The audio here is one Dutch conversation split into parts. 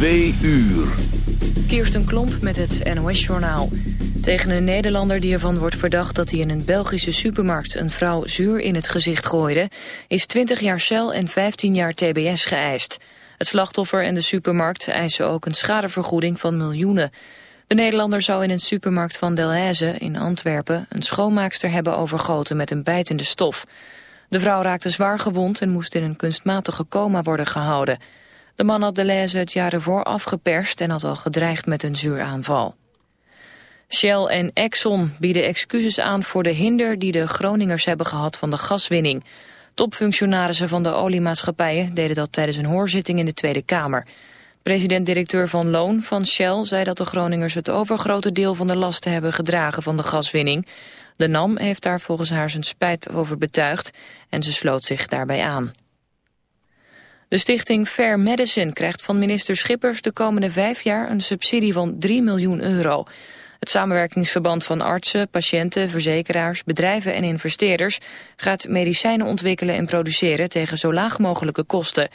Twee uur. Kirsten Klomp met het NOS-journaal. Tegen een Nederlander die ervan wordt verdacht dat hij in een Belgische supermarkt een vrouw zuur in het gezicht gooide, is 20 jaar cel en 15 jaar tbs geëist. Het slachtoffer en de supermarkt eisen ook een schadevergoeding van miljoenen. De Nederlander zou in een supermarkt van Delhaize in Antwerpen een schoonmaakster hebben overgoten met een bijtende stof. De vrouw raakte zwaar gewond en moest in een kunstmatige coma worden gehouden. De man had Delhaize het jaar ervoor afgeperst en had al gedreigd met een zuuraanval. Shell en Exxon bieden excuses aan voor de hinder die de Groningers hebben gehad van de gaswinning. Topfunctionarissen van de oliemaatschappijen deden dat tijdens een hoorzitting in de Tweede Kamer. President-directeur Van Loon van Shell zei dat de Groningers het overgrote deel van de lasten hebben gedragen van de gaswinning. De NAM heeft daar volgens haar zijn spijt over betuigd en ze sloot zich daarbij aan. De stichting Fair Medicine krijgt van minister Schippers de komende vijf jaar een subsidie van 3 miljoen euro. Het samenwerkingsverband van artsen, patiënten, verzekeraars, bedrijven en investeerders gaat medicijnen ontwikkelen en produceren tegen zo laag mogelijke kosten.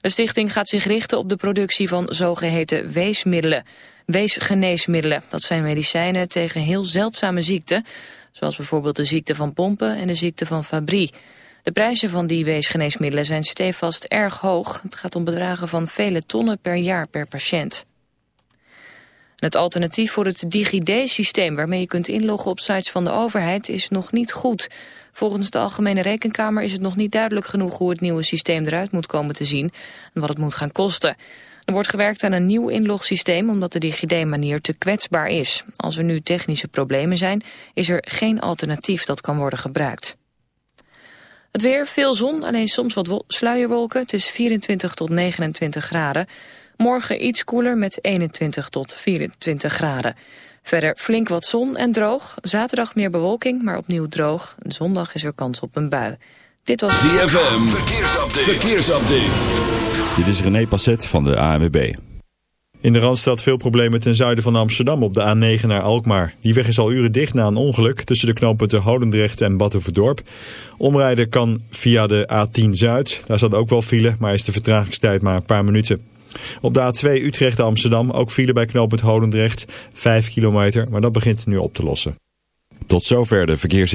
De stichting gaat zich richten op de productie van zogeheten weesmiddelen. Weesgeneesmiddelen, dat zijn medicijnen tegen heel zeldzame ziekten, zoals bijvoorbeeld de ziekte van pompen en de ziekte van Fabry. De prijzen van die weesgeneesmiddelen zijn stevast erg hoog. Het gaat om bedragen van vele tonnen per jaar per patiënt. Het alternatief voor het DigiD-systeem waarmee je kunt inloggen op sites van de overheid is nog niet goed. Volgens de Algemene Rekenkamer is het nog niet duidelijk genoeg hoe het nieuwe systeem eruit moet komen te zien en wat het moet gaan kosten. Er wordt gewerkt aan een nieuw inlogsysteem omdat de DigiD-manier te kwetsbaar is. Als er nu technische problemen zijn, is er geen alternatief dat kan worden gebruikt. Het weer, veel zon, alleen soms wat sluierwolken. Het is 24 tot 29 graden. Morgen iets koeler met 21 tot 24 graden. Verder flink wat zon en droog. Zaterdag meer bewolking, maar opnieuw droog. Zondag is er kans op een bui. Dit was ZFM. Verkeersupdate. Verkeersupdate. Dit is René Passet van de ANWB. In de Randstad veel problemen ten zuiden van Amsterdam op de A9 naar Alkmaar. Die weg is al uren dicht na een ongeluk tussen de knooppunten Holendrecht en Batuverdorp. Omrijden kan via de A10 Zuid. Daar zat ook wel file, maar is de vertragingstijd maar een paar minuten. Op de A2 Utrecht-Amsterdam ook file bij knooppunt Holendrecht. 5 kilometer, maar dat begint nu op te lossen. Tot zover de verkeers...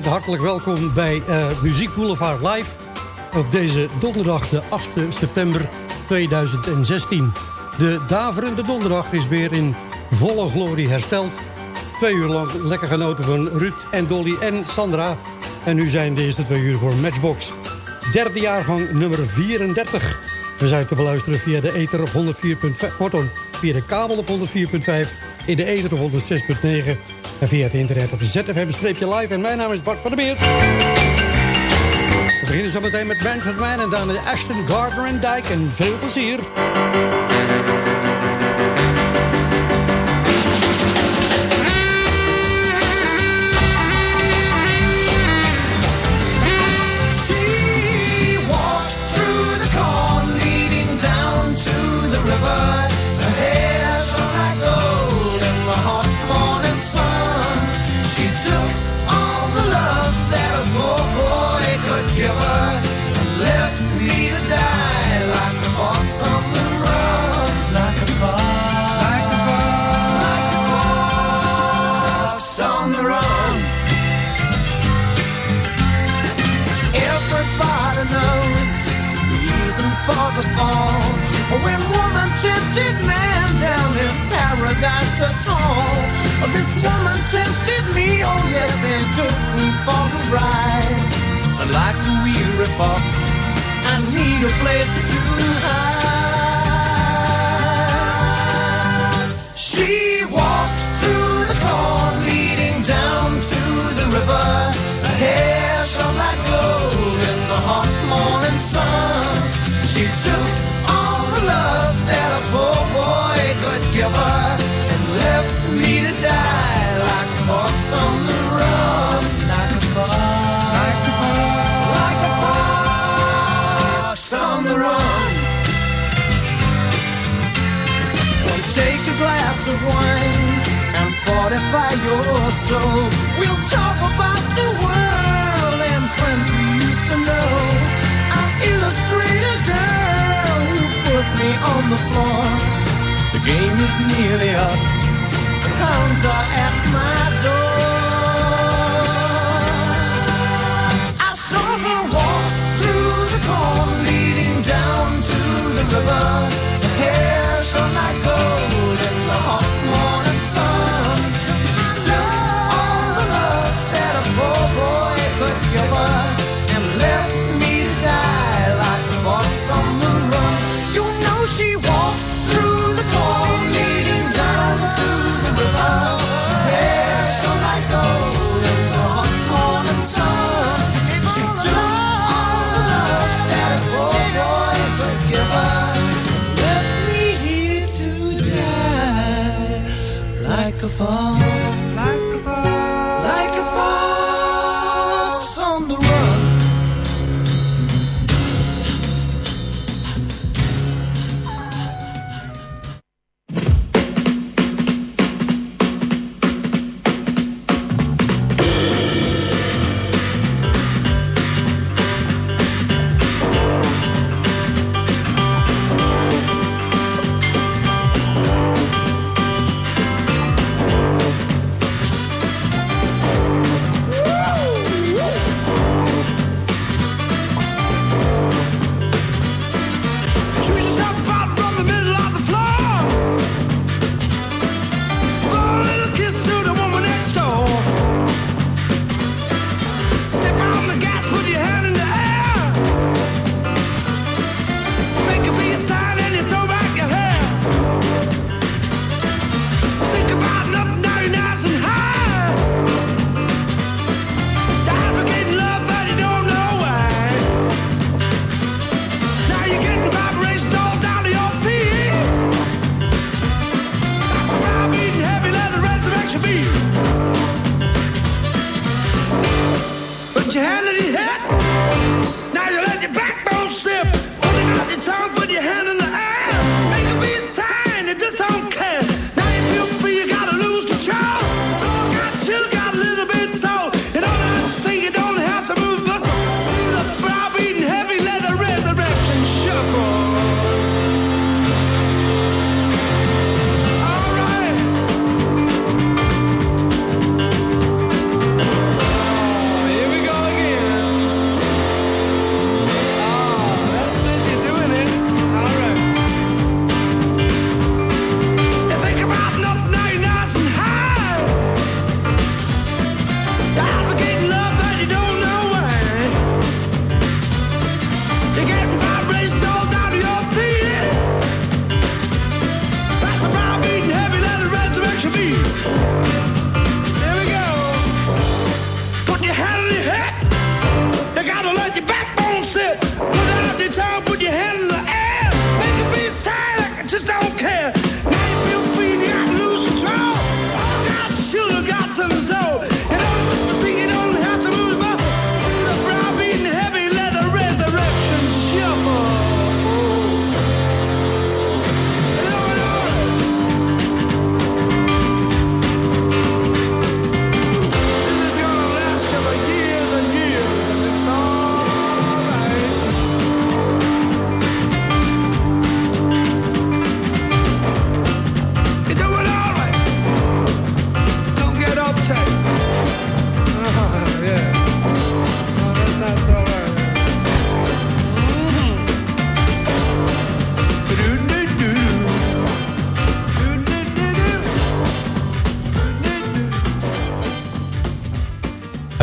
hartelijk welkom bij uh, Muziek Boulevard Live. Op deze donderdag de 8 september 2016. De daverende donderdag is weer in volle glorie hersteld. Twee uur lang lekker genoten van Ruud en Dolly en Sandra. En nu zijn de eerste twee uur voor Matchbox. derde jaargang nummer 34. We zijn te beluisteren via de ether op 104.5, pardon, via de kabel op 104.5, in de ether op 106.9 en via het internet op ZFM-live. En mijn naam is Bart van der Beer. We beginnen zo meteen met Mann en dan met Ashton Gardner en Dijk. En veel plezier. Us home. This woman tempted me, oh yes, and took me for a ride. And like a weary fox, I need a place to hide. Your soul. We'll talk about the world and friends we used to know. I'll illustrate a girl who put me on the floor. The game is nearly up The hounds are at my door.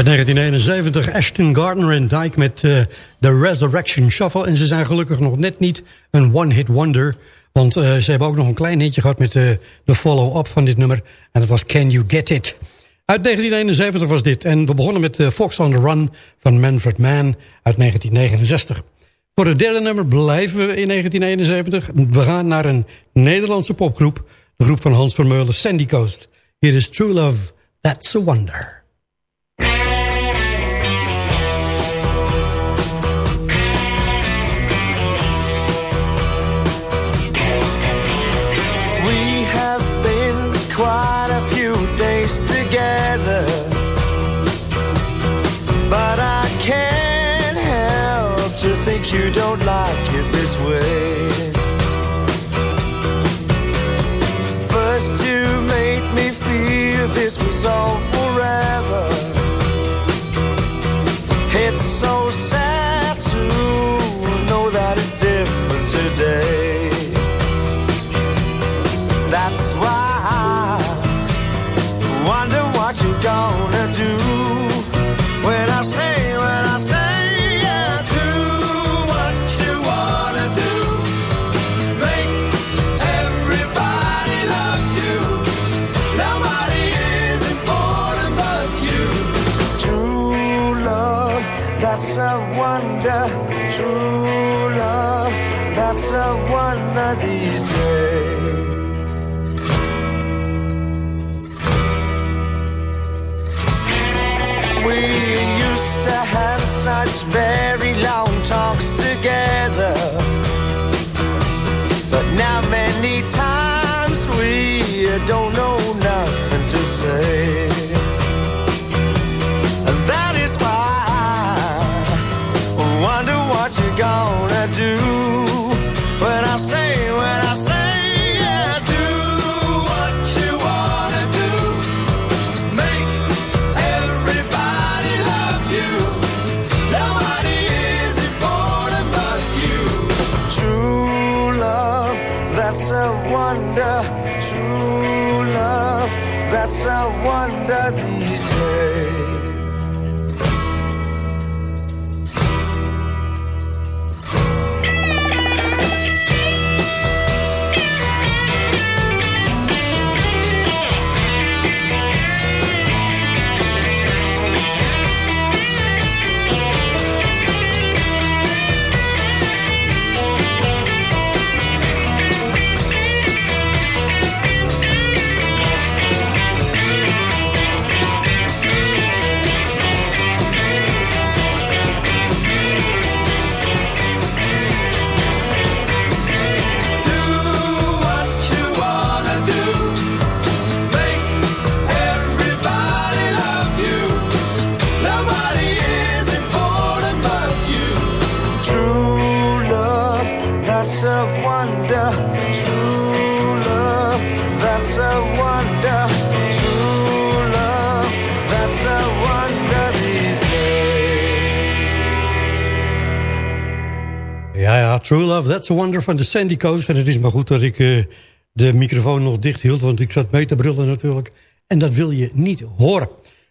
1971 Ashton Gardner en Dyke met uh, The Resurrection Shuffle. En ze zijn gelukkig nog net niet een one-hit wonder. Want uh, ze hebben ook nog een klein hitje gehad met de follow-up van dit nummer. En dat was Can You Get It. Uit 1971 was dit. En we begonnen met Fox on the Run van Manfred Mann uit 1969. Voor het derde nummer blijven we in 1971. We gaan naar een Nederlandse popgroep. De groep van Hans Vermeulen, Sandy Coast. Hier is True Love, That's a Wonder. so True A Wonder van de Sandy Coast. En het is maar goed dat ik uh, de microfoon nog dicht hield, want ik zat mee te brullen natuurlijk. En dat wil je niet horen.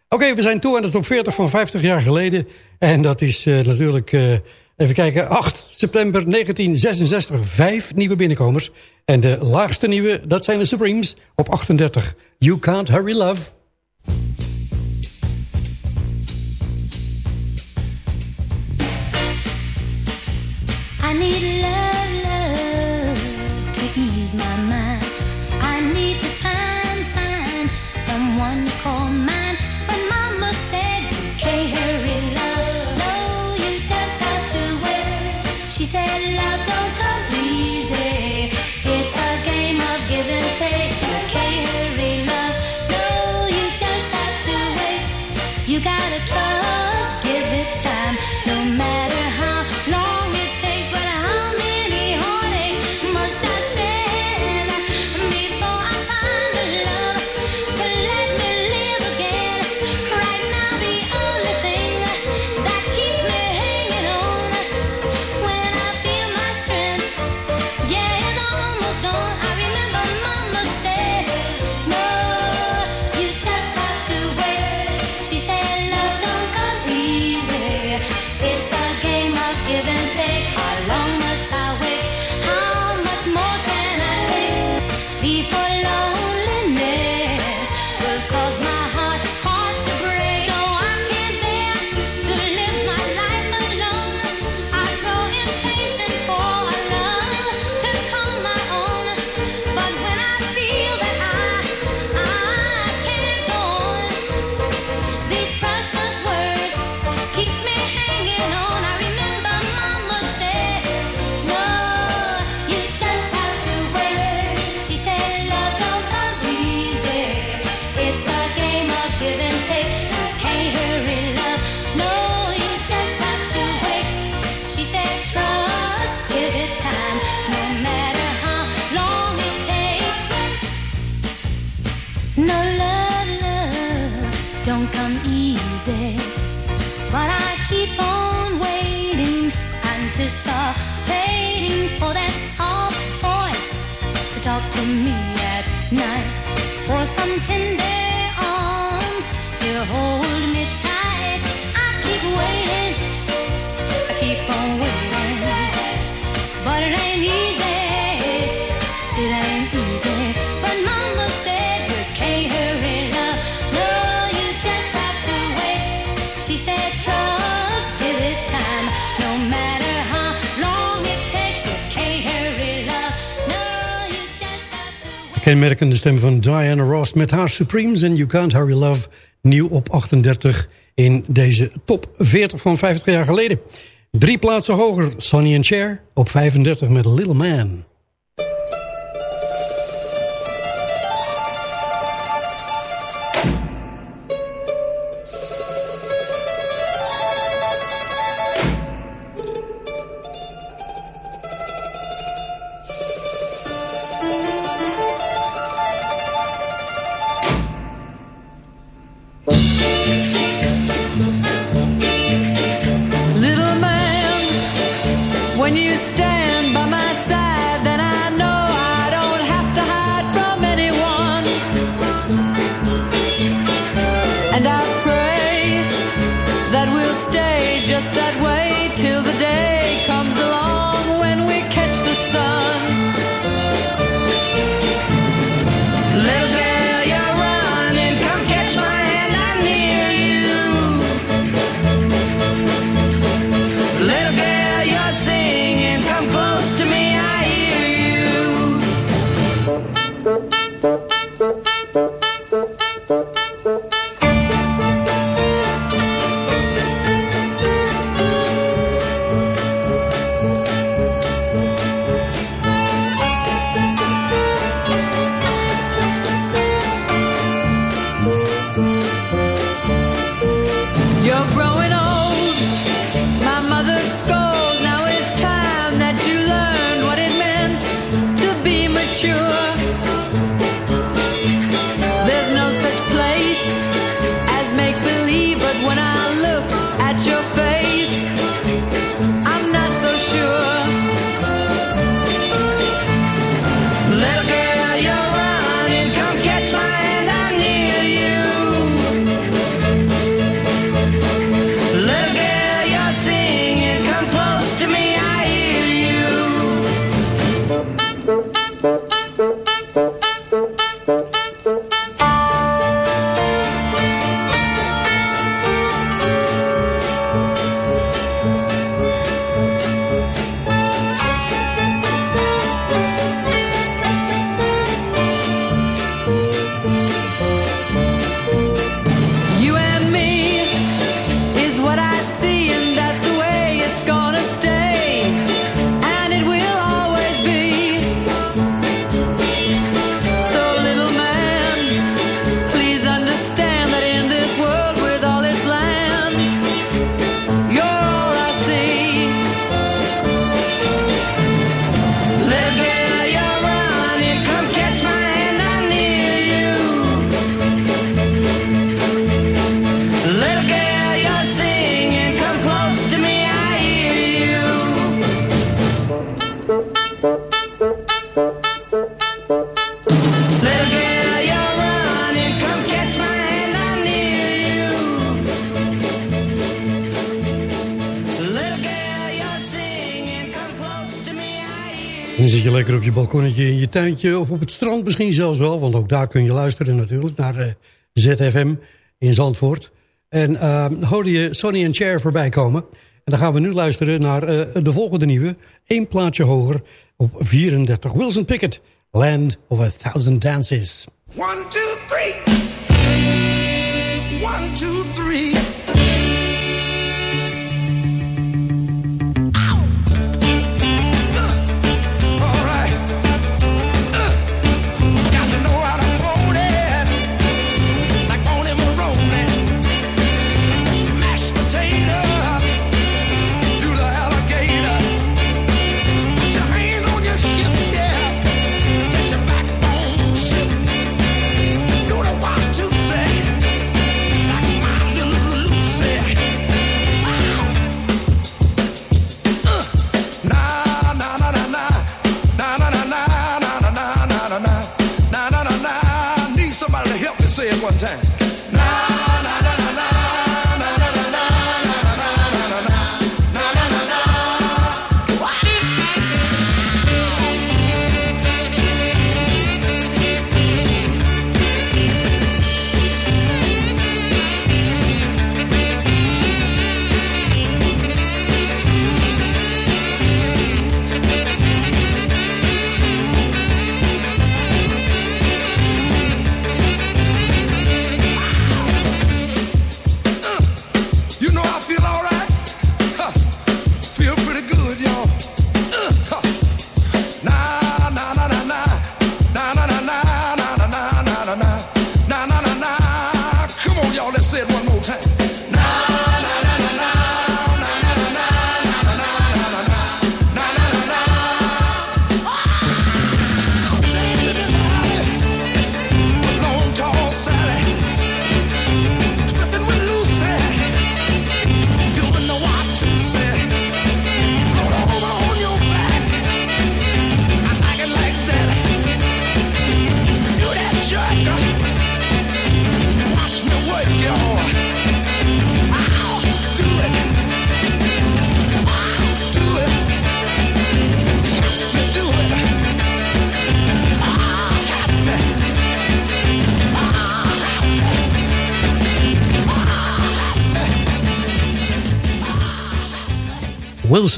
Oké, we zijn toe aan de top 40 van 50 jaar geleden. En dat is uh, natuurlijk, uh, even kijken, 8 september 1966. Vijf nieuwe binnenkomers. En de laagste nieuwe, dat zijn de Supremes op 38. You Can't Hurry Love. I need love me at night for some tender arms to hold. Kenmerkende stem van Diana Ross met haar Supremes en You Can't Hurry Love. Nieuw op 38 in deze top 40 van 50 jaar geleden. Drie plaatsen hoger, Sonny and Cher op 35 met Little Man. Balkonnetje in je tuintje of op het strand misschien zelfs wel. Want ook daar kun je luisteren natuurlijk naar eh, ZFM in Zandvoort. En uh, je Sonny en Cher voorbij komen. En dan gaan we nu luisteren naar uh, de volgende nieuwe. Eén plaatje hoger op 34. Wilson Pickett, Land of a Thousand Dances. One, two, three. One, two, three. time.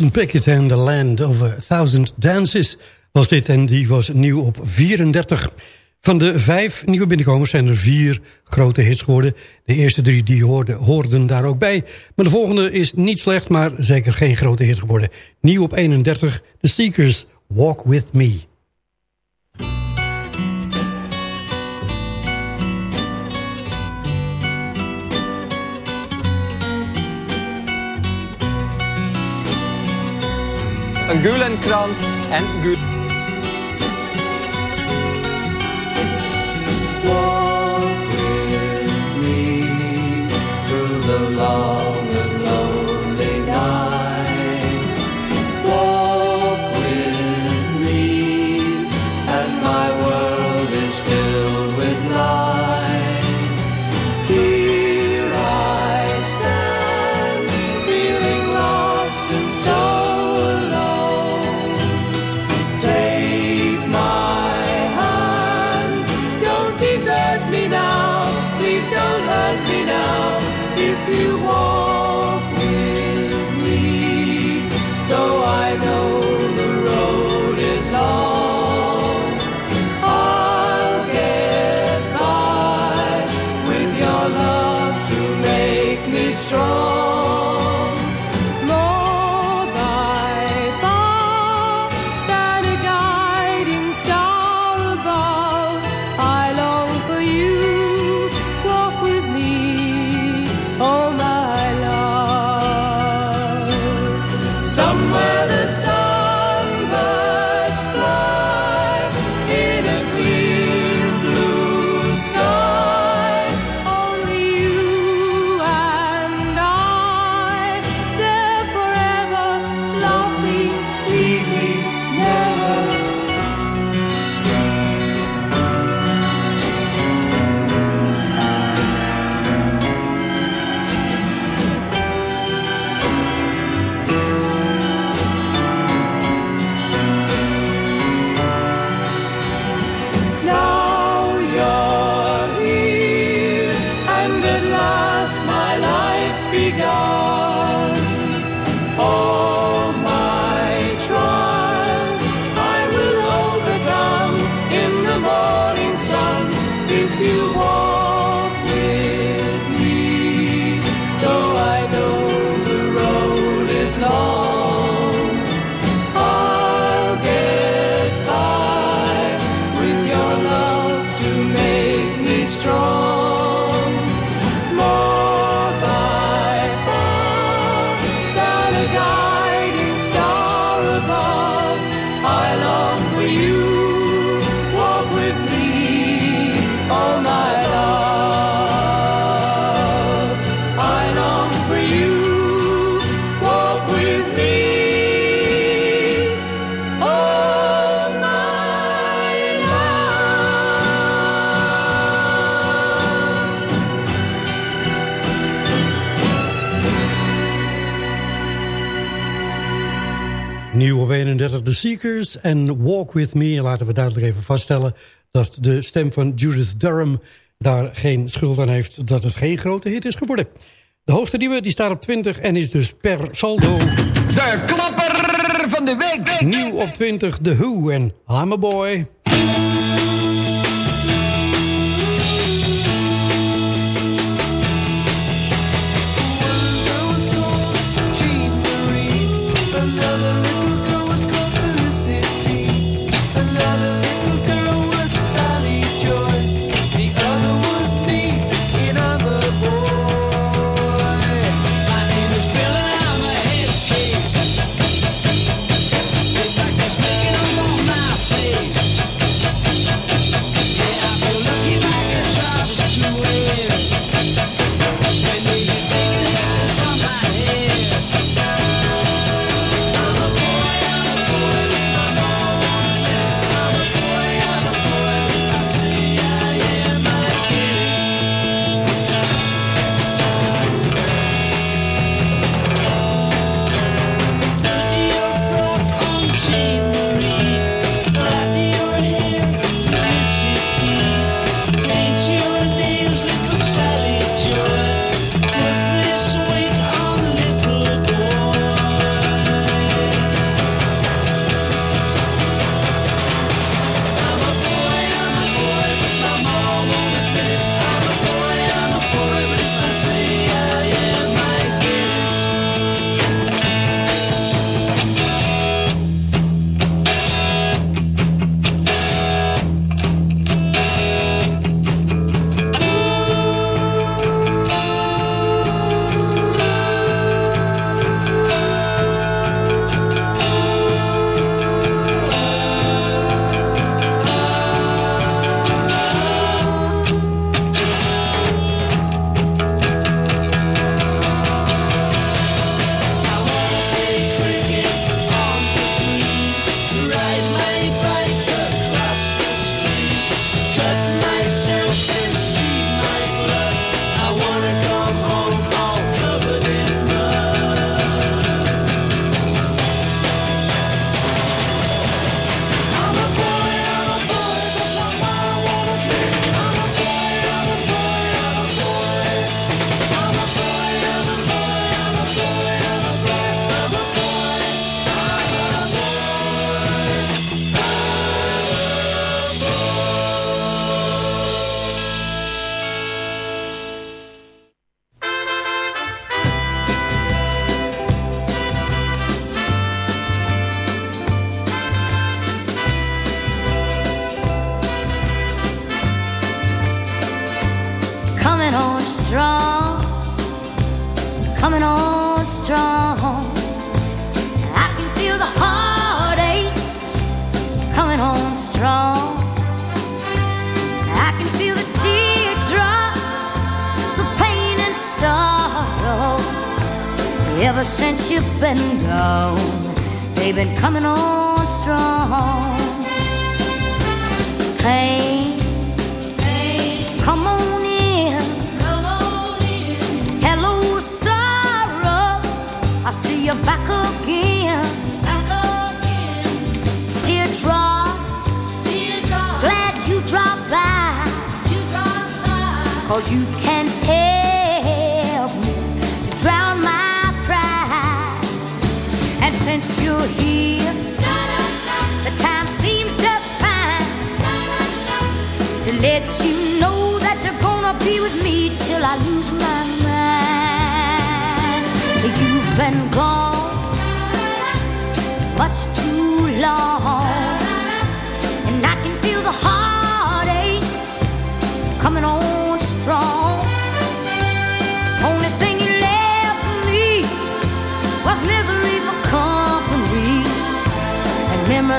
Pick Pickett en The Land of a Thousand Dances was dit en die was nieuw op 34. Van de vijf nieuwe binnenkomers zijn er vier grote hits geworden. De eerste drie die hoorden, hoorden daar ook bij. Maar de volgende is niet slecht, maar zeker geen grote hit geworden. Nieuw op 31, The Seekers, Walk With Me. een Gulenkrant en Gulen. Seekers en Walk With Me. Laten we duidelijk even vaststellen dat de stem van Judith Durham daar geen schuld aan heeft dat het geen grote hit is geworden. De hoogste nieuwe die staat op 20 en is dus per saldo... De klapper van de week! Nieuw op 20, The Who en I'm a Boy.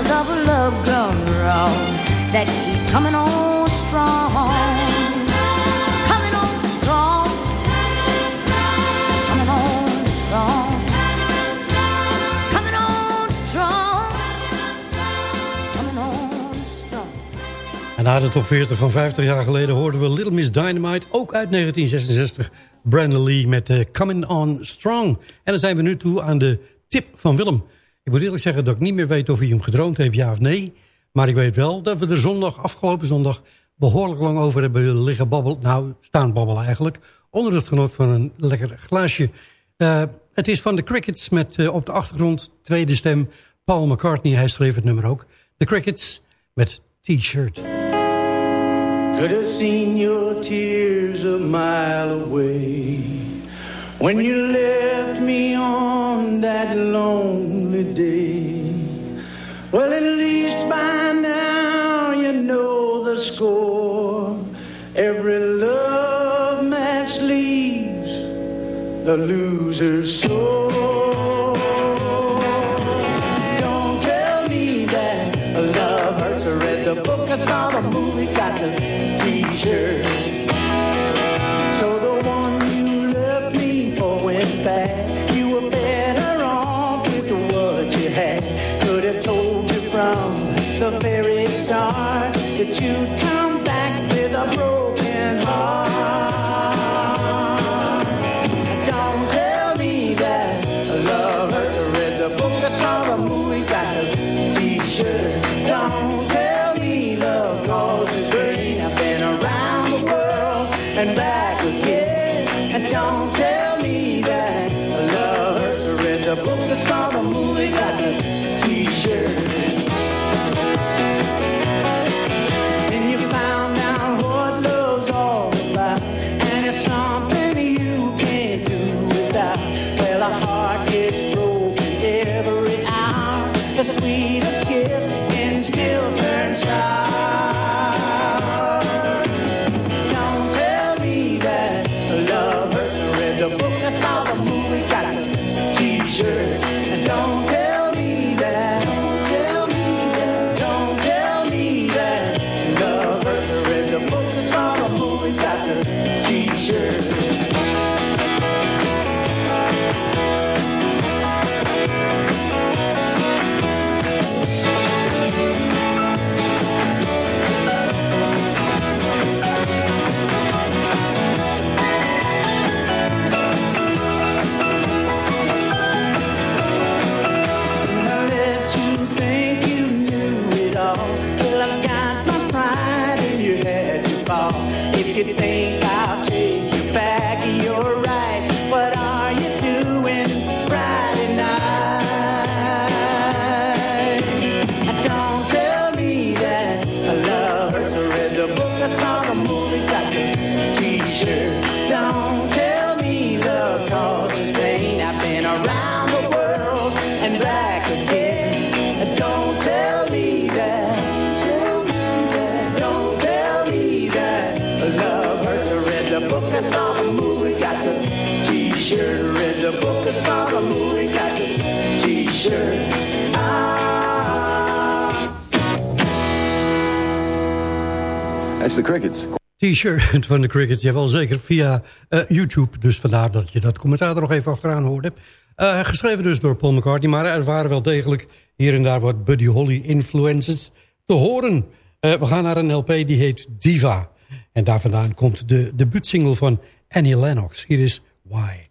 Of love gone wrong that keep strong. Strong. Coming on strong. En na de top 40 van 50 jaar geleden hoorden we Little Miss Dynamite, ook uit 1966. Brandon Lee met eh, Coming On Strong. En dan zijn we nu toe aan de tip van Willem. Ik moet eerlijk zeggen dat ik niet meer weet of hij hem gedroomd heeft, ja of nee. Maar ik weet wel dat we er zondag, afgelopen zondag... behoorlijk lang over hebben liggen babbelen. Nou, staan babbelen eigenlijk. Onder het genot van een lekker glaasje. Uh, het is van de Crickets met uh, op de achtergrond tweede stem Paul McCartney. Hij schreef het nummer ook. The Crickets met T-shirt. Could have seen your tears a mile away When you left me on that lonely day Well, at least by now you know the score. Every love match leaves the loser's soul t-shirt. Read the book, the got t-shirt. Ah. The Crickets. T-shirt van de Crickets, jawel zeker, via eh, YouTube. Dus vandaar dat je dat commentaar er nog even achteraan hoorde. Eh, geschreven dus door Paul McCartney, maar er waren wel degelijk hier en daar wat Buddy Holly influences te horen. Eh, we gaan naar een LP die heet Diva. En daar vandaan komt de debuutsingle van Annie Lennox. Hier is. Why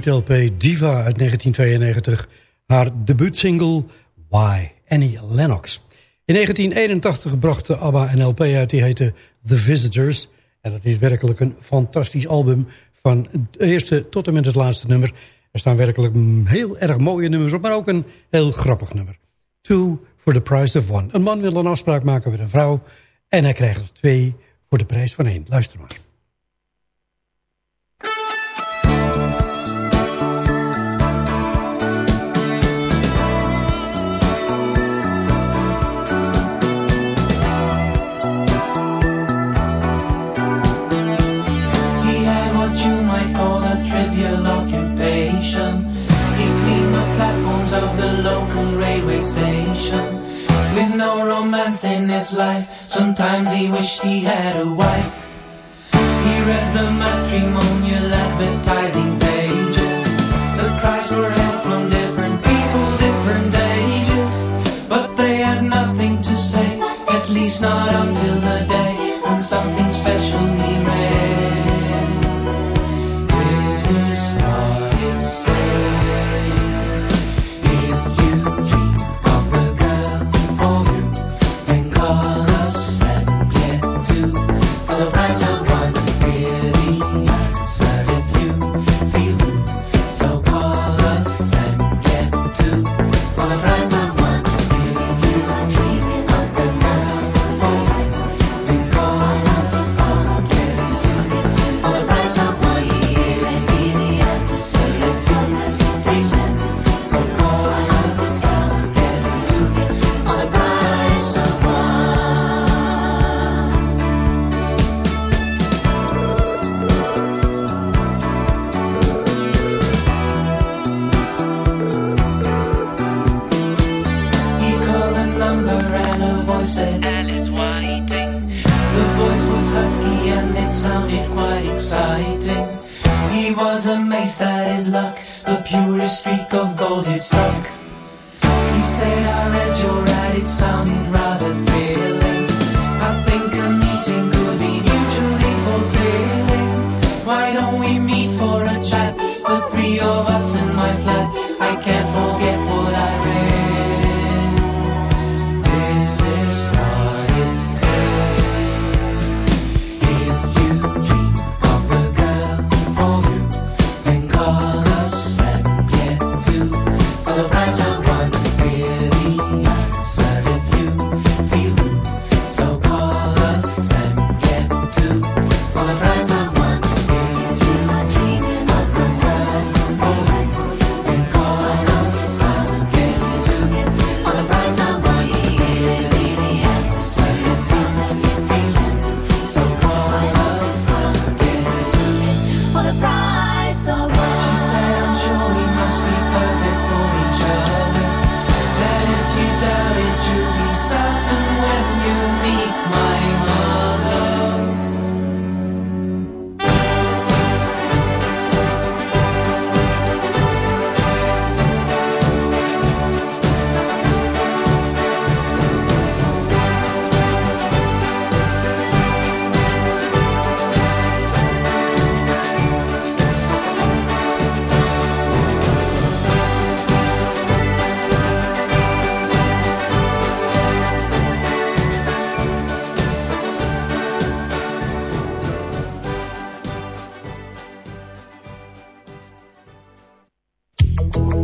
debuut-LP Diva uit 1992... haar debuutsingle Why, Annie Lennox. In 1981 bracht de ABBA een LP uit die heette The Visitors... en dat is werkelijk een fantastisch album... van het eerste tot en met het laatste nummer. Er staan werkelijk heel erg mooie nummers op... maar ook een heel grappig nummer. Two for the price of one. Een man wil een afspraak maken met een vrouw... en hij krijgt er twee voor de prijs van één. Luister maar. Station. With no romance in his life, sometimes he wished he had a wife. He read the matrimonial advertising pages. The cries for help from different people, different ages. But they had nothing to say, at least not until the day when something special Alice Whiting. The voice was husky and it sounded quite exciting. He was amazed at his luck, the purest streak of gold had struck. He said, I read your ad, it sounded rather you.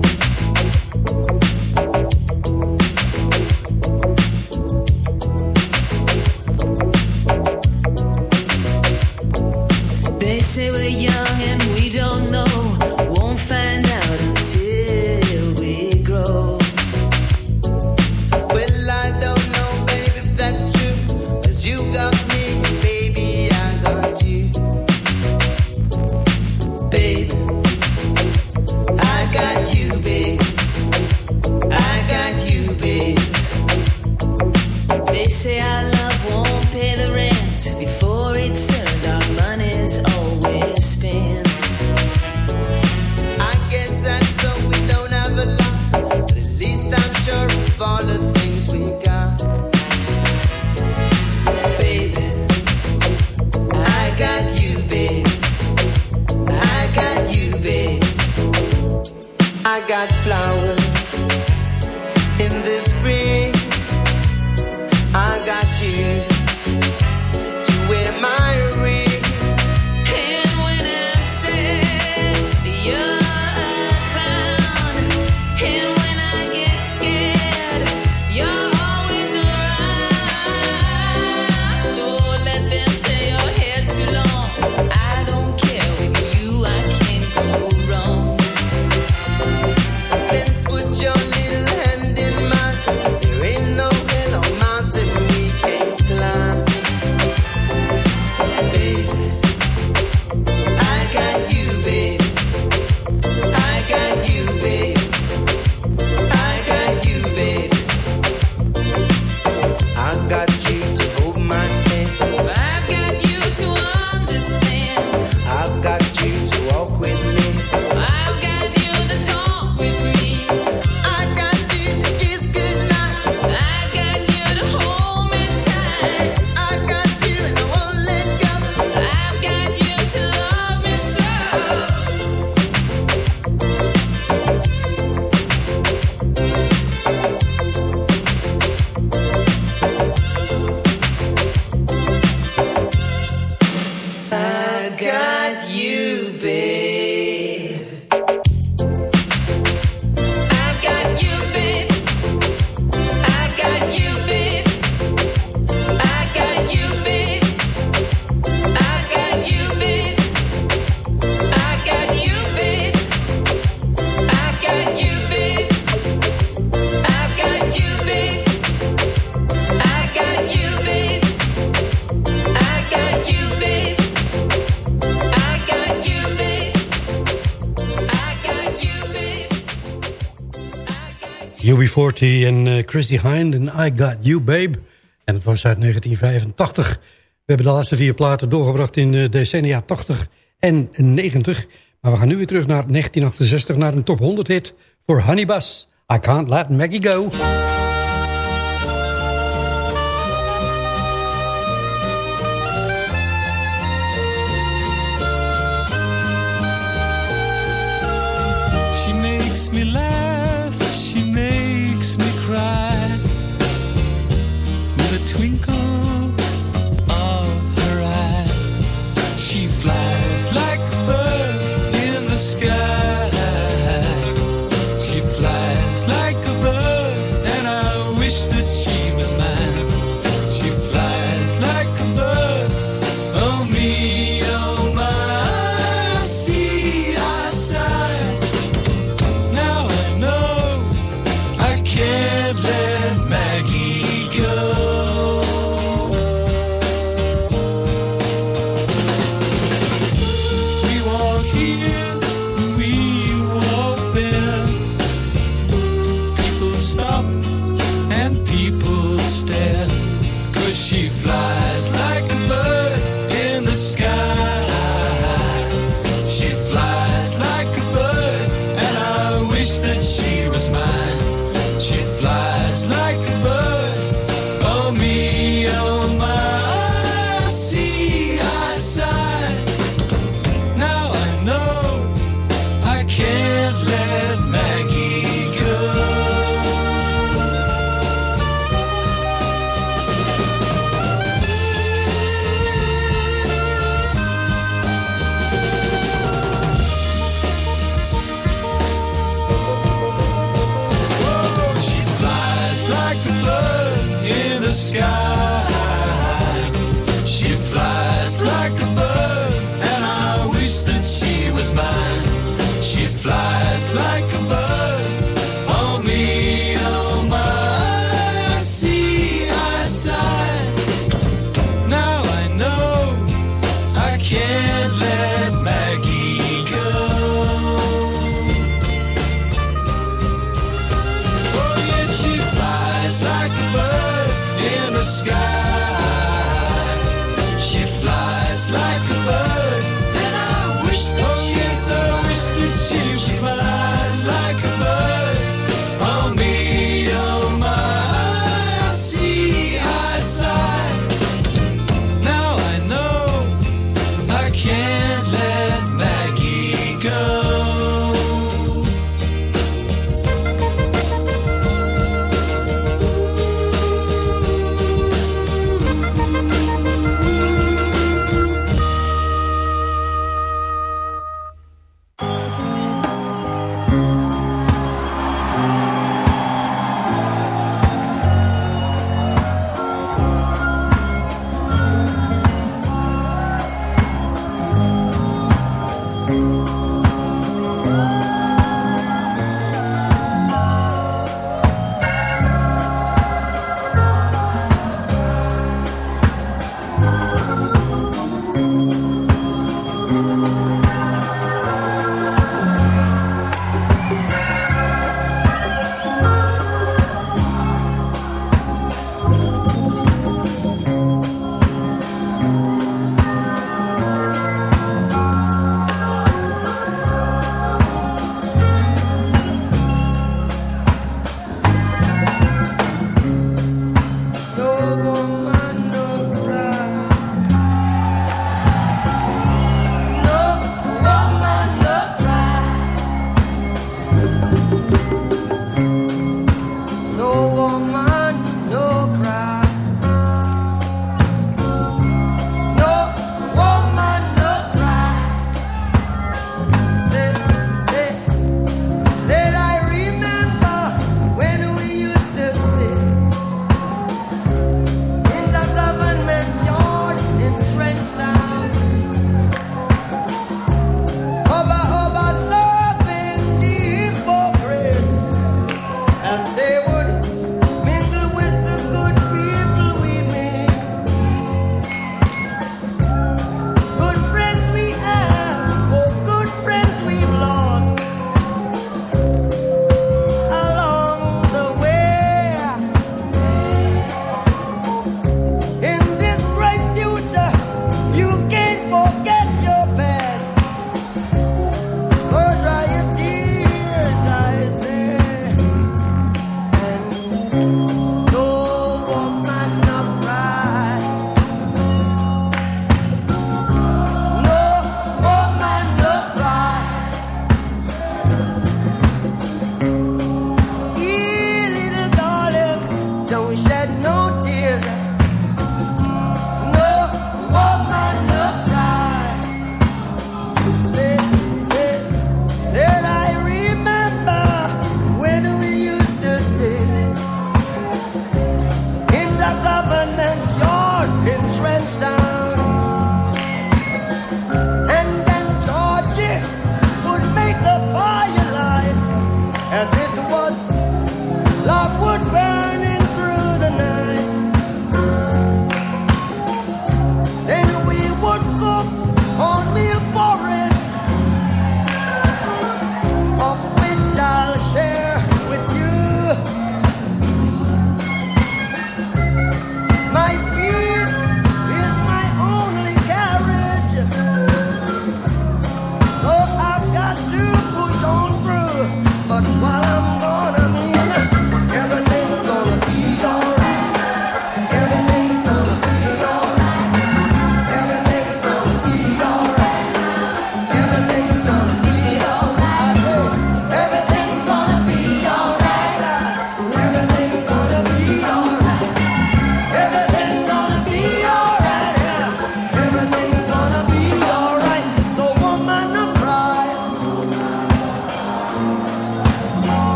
Eh, Christy Hind en I Got You Babe. En het was uit 1985. We hebben de laatste vier platen doorgebracht in de decennia 80 en 90. Maar we gaan nu weer terug naar 1968, naar een top 100 hit voor Honeybus. I Can't Let Maggie Go.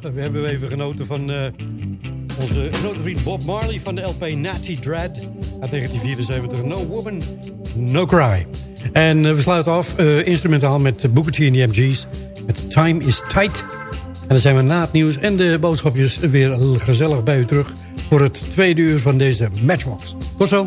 Dan hebben we even genoten van eh, onze grote vriend Bob Marley van de LP Nazi Dread uit 1974. No Woman, No Cry. En eh, we sluiten af eh, instrumentaal met Booker T en de MG's met Time is Tight. En dan zijn we na het nieuws en de boodschapjes weer gezellig bij u terug... voor het tweede uur van deze Matchbox. Tot zo.